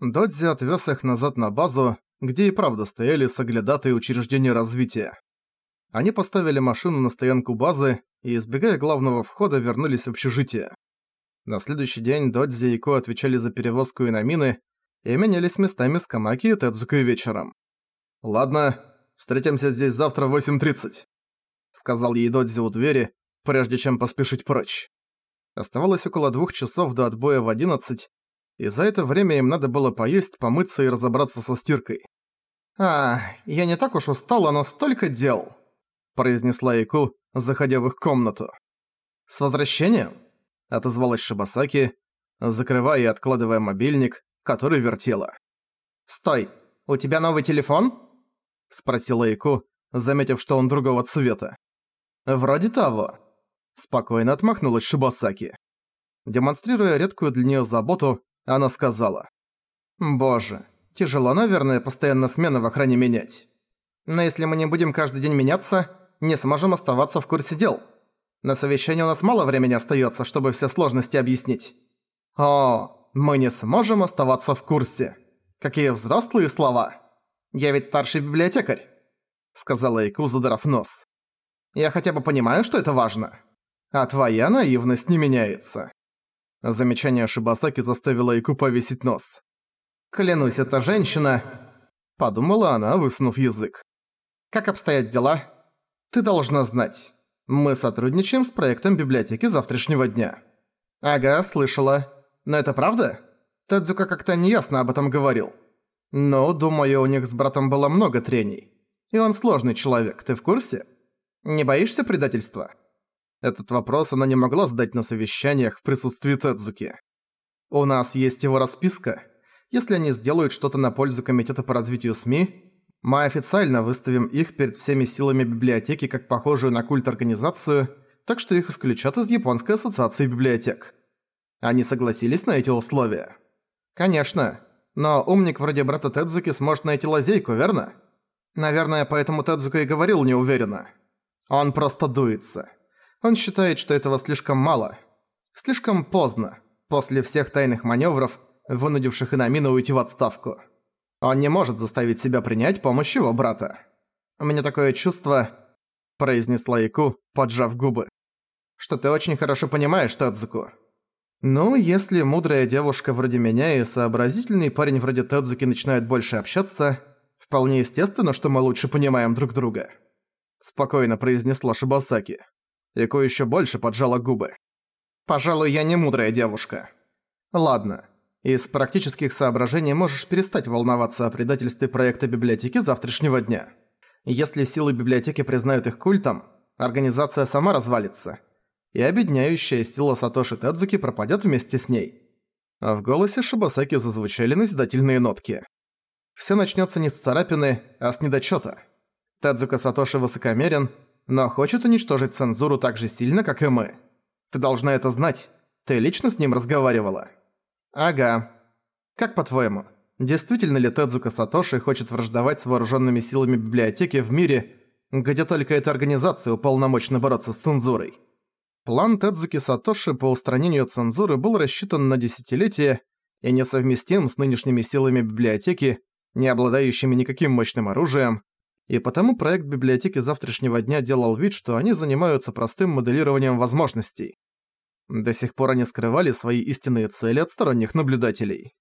Додзи отвез их назад на базу, где и правда стояли соглядатые учреждения развития. Они поставили машину на стоянку базы и, избегая главного входа, вернулись в общежитие. На следующий день Додзи и Ко отвечали за перевозку иномины и менялись местами с Камаки и Тедзукой вечером. «Ладно, встретимся здесь завтра в 8.30», — сказал ей Додзи у двери, прежде чем поспешить прочь. Оставалось около двух часов до отбоя в 11, и за это время им надо было поесть, помыться и разобраться со стиркой. «А, я не так уж устала, но столько дел», — произнесла Ику, заходя в их комнату. «С возвращением?» — отозвалась Шибасаки, закрывая и откладывая мобильник, который вертела. «Стой, у тебя новый телефон?» — спросила Ику, заметив, что он другого цвета. «Вроде того», — спокойно отмахнулась Шибасаки. Демонстрируя редкую для неё заботу, она сказала. «Боже, тяжело, наверное, постоянно смены в охране менять. Но если мы не будем каждый день меняться, не сможем оставаться в курсе дел. На совещании у нас мало времени остается, чтобы все сложности объяснить. О, мы не сможем оставаться в курсе. Какие взрослые слова. Я ведь старший библиотекарь», — сказала Ику, задрав нос. «Я хотя бы понимаю, что это важно. А твоя наивность не меняется». Замечание Шибасаки заставило Ику повесить нос. «Клянусь, это женщина...» Подумала она, высунув язык. «Как обстоят дела? Ты должна знать. Мы сотрудничаем с проектом библиотеки завтрашнего дня». «Ага, слышала. Но это правда?» Тадзука как-то неясно об этом говорил. «Ну, думаю, у них с братом было много трений. И он сложный человек, ты в курсе? Не боишься предательства?» Этот вопрос она не могла задать на совещаниях в присутствии Тедзуки. «У нас есть его расписка. Если они сделают что-то на пользу Комитета по развитию СМИ, мы официально выставим их перед всеми силами библиотеки как похожую на культ организацию, так что их исключат из Японской ассоциации библиотек». Они согласились на эти условия. «Конечно. Но умник вроде брата Тедзуки сможет найти лазейку, верно?» Наверное, поэтому Тедзука и говорил неуверенно. Он просто дуется. Он считает, что этого слишком мало. Слишком поздно, после всех тайных маневров, вынудивших Инамина уйти в отставку. Он не может заставить себя принять помощь его брата. «У меня такое чувство», – произнесла Ику, поджав губы, – «что ты очень хорошо понимаешь Тедзуку». Ну, если мудрая девушка вроде меня и сообразительный парень вроде Тедзуки начинают больше общаться, вполне естественно, что мы лучше понимаем друг друга. Спокойно произнесла Шибасаки. Ико еще больше поджала губы. «Пожалуй, я не мудрая девушка». «Ладно. Из практических соображений можешь перестать волноваться о предательстве проекта библиотеки завтрашнего дня. Если силы библиотеки признают их культом, организация сама развалится, и объединяющая сила Сатоши Тедзуки пропадет вместе с ней». А в голосе Шибасаки зазвучали назидательные нотки. Все начнется не с царапины, а с недочета. Тедзука Сатоши высокомерен, но хочет уничтожить цензуру так же сильно, как и мы. Ты должна это знать. Ты лично с ним разговаривала? Ага. Как по-твоему, действительно ли Тедзука Сатоши хочет враждовать с вооруженными силами библиотеки в мире, где только эта организация уполномочена бороться с цензурой? План Тедзуки Сатоши по устранению цензуры был рассчитан на десятилетия и несовместим с нынешними силами библиотеки, не обладающими никаким мощным оружием, и потому проект библиотеки завтрашнего дня делал вид, что они занимаются простым моделированием возможностей. До сих пор они скрывали свои истинные цели от сторонних наблюдателей.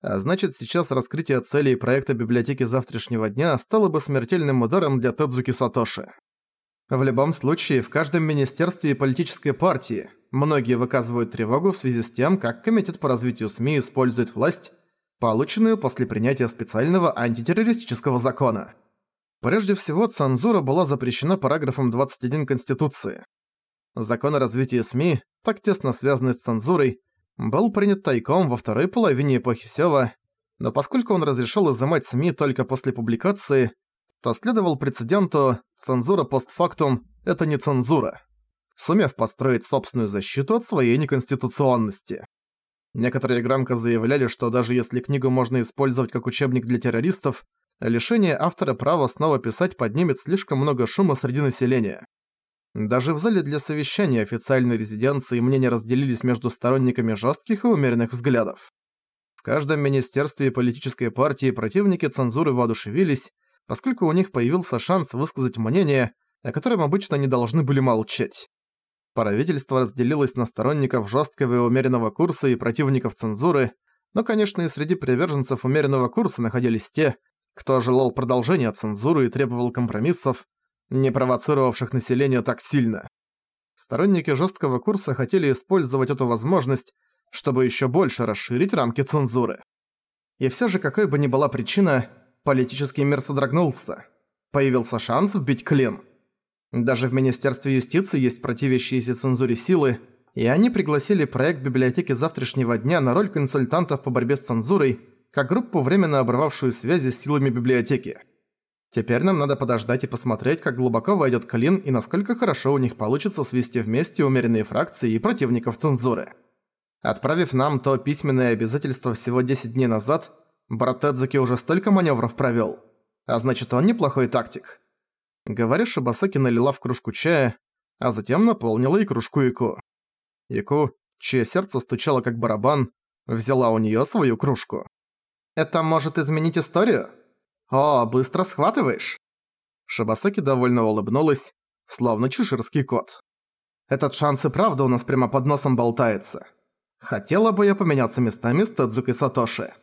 А значит, сейчас раскрытие целей проекта библиотеки завтрашнего дня стало бы смертельным ударом для Тедзуки Сатоши. В любом случае, в каждом министерстве и политической партии многие выказывают тревогу в связи с тем, как Комитет по развитию СМИ использует власть, полученную после принятия специального антитеррористического закона. Прежде всего, цензура была запрещена параграфом 21 Конституции. Закон о развитии СМИ, так тесно связанный с цензурой, был принят тайком во второй половине эпохи Сёва, но поскольку он разрешил изымать СМИ только после публикации, то следовал прецеденту «цензура постфактум – это не цензура», сумев построить собственную защиту от своей неконституционности. Некоторые громко заявляли, что даже если книгу можно использовать как учебник для террористов, лишение автора права снова писать поднимет слишком много шума среди населения. Даже в зале для совещания официальной резиденции мнения разделились между сторонниками жестких и умеренных взглядов. В каждом министерстве и политической партии противники цензуры воодушевились, поскольку у них появился шанс высказать мнение, о котором обычно не должны были молчать. Правительство разделилось на сторонников жесткого и умеренного курса и противников цензуры, но, конечно, и среди приверженцев умеренного курса находились те, кто желал продолжения цензуры и требовал компромиссов, не провоцировавших население так сильно. Сторонники жесткого курса хотели использовать эту возможность, чтобы еще больше расширить рамки цензуры. И все же, какой бы ни была причина, политический мир содрогнулся. Появился шанс вбить клин. Даже в Министерстве юстиции есть противящиеся цензуре силы, и они пригласили проект библиотеки завтрашнего дня на роль консультантов по борьбе с цензурой, как группу, временно обрывавшую связи с силами библиотеки. Теперь нам надо подождать и посмотреть, как глубоко войдет Клин и насколько хорошо у них получится свести вместе умеренные фракции и противников цензуры. Отправив нам то письменное обязательство всего 10 дней назад, брат Тедзуки уже столько маневров провел, а значит он неплохой тактик. Говоря, Шибасаки налила в кружку чая, а затем наполнила и кружку Ику. Ику, чье сердце стучало как барабан, взяла у нее свою кружку. «Это может изменить историю?» «О, быстро схватываешь!» Шибасаки довольно улыбнулась, словно чеширский кот. «Этот шанс и правда у нас прямо под носом болтается. Хотела бы я поменяться местами с Тадзукой Сатоши».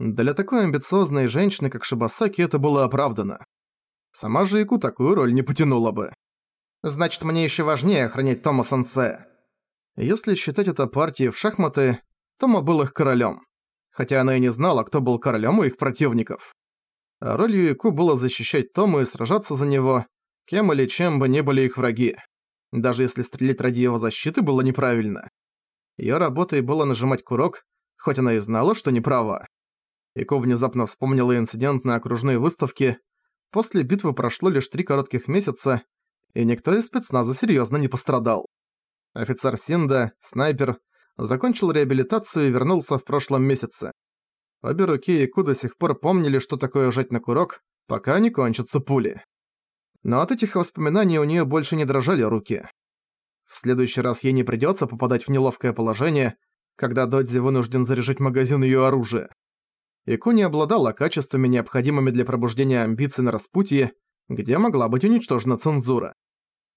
Для такой амбициозной женщины, как Шибасаки, это было оправдано. Сама же Ику такую роль не потянула бы. Значит, мне еще важнее охранять Тома Сенсе. Если считать это партией в шахматы, Тома был их королем. Хотя она и не знала, кто был королем у их противников. А ролью было защищать Тому и сражаться за него, кем или чем бы ни были их враги. Даже если стрелять ради его защиты было неправильно. Её работой было нажимать курок, хоть она и знала, что не права. Ико внезапно вспомнила инцидент на окружной выставке. После битвы прошло лишь три коротких месяца, и никто из спецназа серьёзно не пострадал. Офицер Синда, снайпер, закончил реабилитацию и вернулся в прошлом месяце. Обе руки Яку до сих пор помнили, что такое жать на курок, пока не кончатся пули. Но от этих воспоминаний у нее больше не дрожали руки. В следующий раз ей не придется попадать в неловкое положение, когда Додзи вынужден заряжать магазин ее оружия. Ику не обладала качествами, необходимыми для пробуждения амбиций на распутье, где могла быть уничтожена цензура.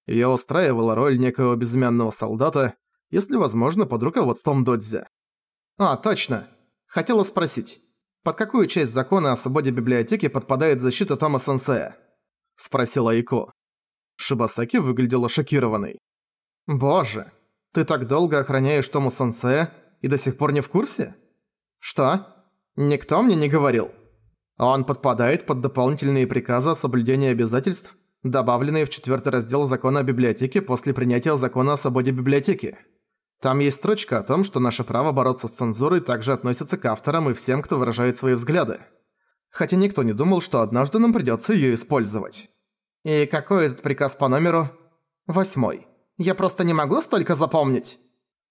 Её устраивала роль некого безымянного солдата, если возможно, под руководством Додзи. «А, точно! Хотела спросить, под какую часть закона о свободе библиотеки подпадает защита Тома Сенсея?» Спросила Ико. Шибасаки выглядела шокированной. «Боже, ты так долго охраняешь Тому Сенсея и до сих пор не в курсе? Что? Никто мне не говорил. Он подпадает под дополнительные приказы о соблюдении обязательств, добавленные в четвертый раздел закона о библиотеке после принятия закона о свободе библиотеки. Там есть строчка о том, что наше право бороться с цензурой также относится к авторам и всем, кто выражает свои взгляды. Хотя никто не думал, что однажды нам придётся её использовать. И какой этот приказ по номеру? Восьмой. Я просто не могу столько запомнить!»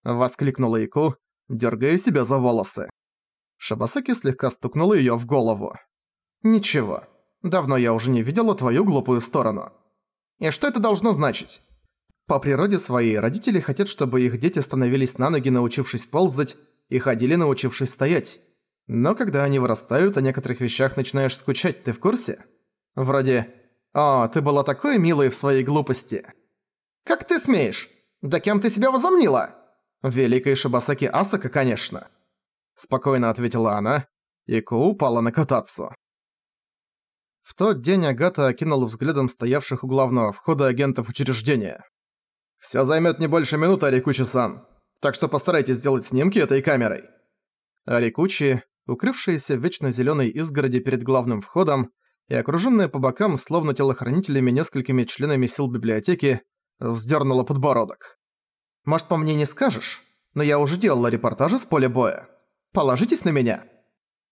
Воскликнула Ику, дёргая себя за волосы. Шабасаки слегка стукнула её в голову. «Ничего. Давно я уже не видела твою глупую сторону. И что это должно значить? По природе своей родители хотят, чтобы их дети становились на ноги, научившись ползать, и ходили, научившись стоять. Но когда они вырастают, о некоторых вещах начинаешь скучать, ты в курсе? Вроде «О, ты была такой милой в своей глупости». «Как ты смеешь? Да кем ты себя возомнила?» «Великой Шибасаки Асака, конечно». Спокойно ответила она, и Ко упала на кататься. В тот день Агата окинула взглядом стоявших у главного входа агентов учреждения. Всё займёт не больше минуты, Арикучи-сан. Так что постарайтесь сделать снимки этой камерой». Арикучи, укрывшаяся в вечно зелёной изгороди перед главным входом и окружённая по бокам словно телохранителями несколькими членами сил библиотеки, вздёрнула подбородок. «Может, по мне не скажешь? Но я уже делала репортажи с поля боя. Положитесь на меня!»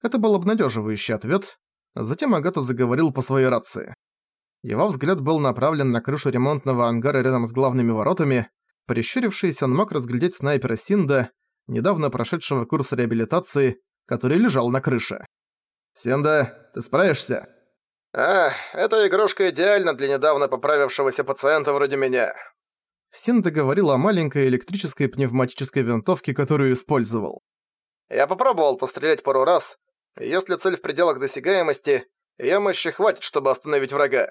Это был обнадеживающий ответ. Затем Агата заговорил по своей рации. Его взгляд был направлен на крышу ремонтного ангара рядом с главными воротами. Прищурившись, он мог разглядеть снайпера Синда, недавно прошедшего курс реабилитации, который лежал на крыше. «Синда, ты справишься?» «А, эта игрушка идеальна для недавно поправившегося пациента вроде меня». Синда говорил о маленькой электрической пневматической винтовке, которую использовал. Я попробовал пострелять пару раз. Если цель в пределах досягаемости, её мощи хватит, чтобы остановить врага.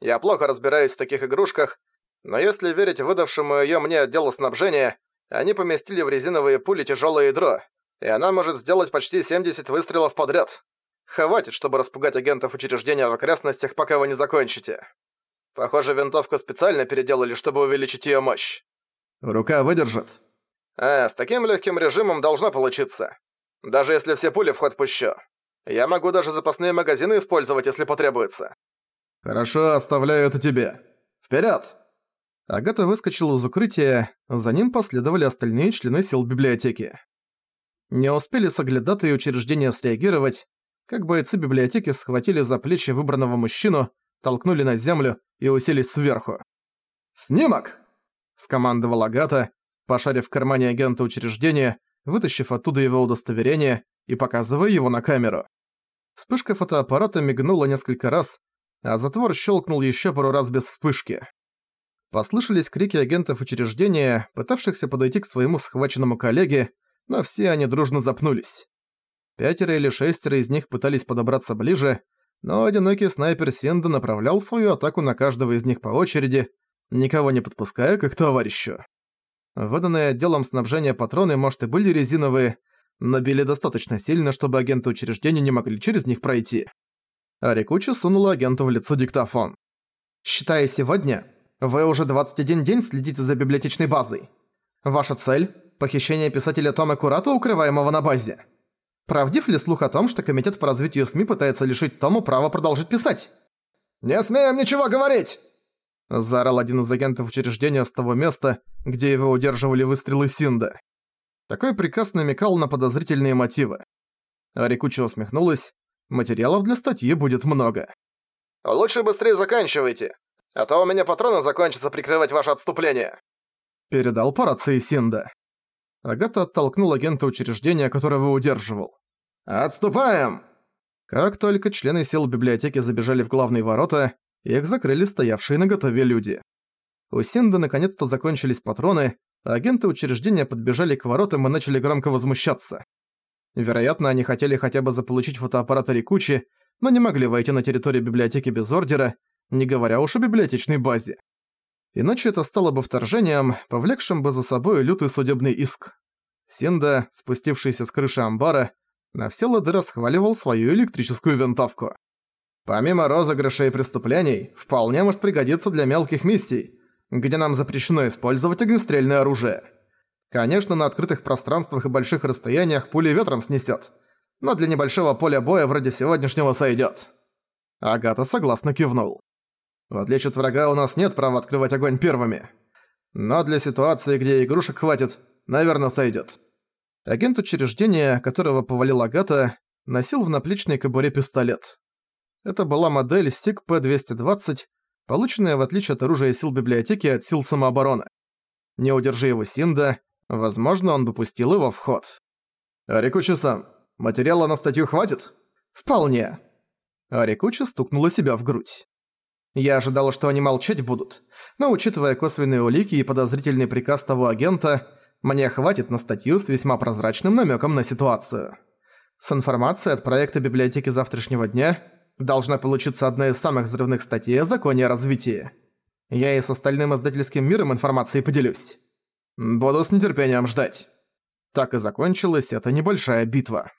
Я плохо разбираюсь в таких игрушках, но если верить выдавшему её мне отделу снабжения, они поместили в резиновые пули тяжёлое ядро, и она может сделать почти 70 выстрелов подряд. Хватит, чтобы распугать агентов учреждения в окрестностях, пока вы не закончите. Похоже, винтовку специально переделали, чтобы увеличить её мощь. Рука выдержит. А, с таким легким режимом должно получиться. Даже если все пули в ход пущу. Я могу даже запасные магазины использовать, если потребуется. Хорошо, оставляю это тебе. Вперед! Агата выскочила из укрытия, за ним последовали остальные члены сил библиотеки. Не успели соглядатые учреждения среагировать, как бойцы библиотеки схватили за плечи выбранного мужчину, толкнули на землю и уселись сверху. «Снимок!» – скомандовал Агата, пошарив в кармане агента учреждения, вытащив оттуда его удостоверение и показывая его на камеру. Вспышка фотоаппарата мигнула несколько раз, а затвор щелкнул еще пару раз без вспышки. Послышались крики агентов учреждения, пытавшихся подойти к своему схваченному коллеге, но все они дружно запнулись. Пятеро или шестеро из них пытались подобраться ближе, но одинокий снайпер Синда направлял свою атаку на каждого из них по очереди, никого не подпуская к их товарищу. Выданные отделом снабжения патроны, может, и были резиновые, но били достаточно сильно, чтобы агенты учреждения не могли через них пройти. Арикучи сунула агенту в лицо диктофон. «Считая сегодня, вы уже 21 день следите за библиотечной базой. Ваша цель – похищение писателя Тома Курата, укрываемого на базе. Правдив ли слух о том, что Комитет по развитию СМИ пытается лишить Тому права продолжить писать? «Не смеем ничего говорить!» Заорал один из агентов учреждения с того места, где его удерживали выстрелы Синда. Такой приказ намекал на подозрительные мотивы. Арикуча усмехнулась. Материалов для статьи будет много. «Лучше быстрее заканчивайте а то у меня патроны закончатся прикрывать ваше отступление!» Передал по рации Синда. Агата оттолкнул агента учреждения, которого удерживал. «Отступаем!» Как только члены сил библиотеки забежали в главные ворота, их закрыли стоявшие на готове люди. У Синда наконец-то закончились патроны, а агенты учреждения подбежали к воротам и начали громко возмущаться. Вероятно, они хотели хотя бы заполучить фотоаппарат Рикучи, но не могли войти на территорию библиотеки без ордера, не говоря уж о библиотечной базе. Иначе это стало бы вторжением, повлекшим бы за собой лютый судебный иск. Синда, спустившийся с крыши амбара, на все лады расхваливал свою электрическую винтовку. Помимо розыгрышей и преступлений, вполне может пригодиться для мелких миссий, где нам запрещено использовать огнестрельное оружие. Конечно, на открытых пространствах и больших расстояниях пули ветром снесет, но для небольшого поля боя вроде сегодняшнего сойдет. Агата согласно кивнул. В отличие от врага, у нас нет права открывать огонь первыми. Но для ситуации, где игрушек хватит, наверное, сойдет. Агент учреждения, которого повалил Агата, носил в наплечной кобуре пистолет. Это была модель SIG P220, полученная в отличие от оружия сил библиотеки от сил самообороны. Не удержи его Синда, возможно, он бы пустил его в ход. «Арикучи-сан, материала на статью хватит?» «Вполне». Арикучи стукнула себя в грудь. Я ожидала, что они молчать будут, но учитывая косвенные улики и подозрительный приказ того агента, мне хватит на статью с весьма прозрачным намеком на ситуацию. С информацией от проекта библиотеки завтрашнего дня должна получиться одна из самых взрывных статей о законе о развитии. Я и с остальным издательским миром информацией поделюсь. Буду с нетерпением ждать. Так и закончилась эта небольшая битва.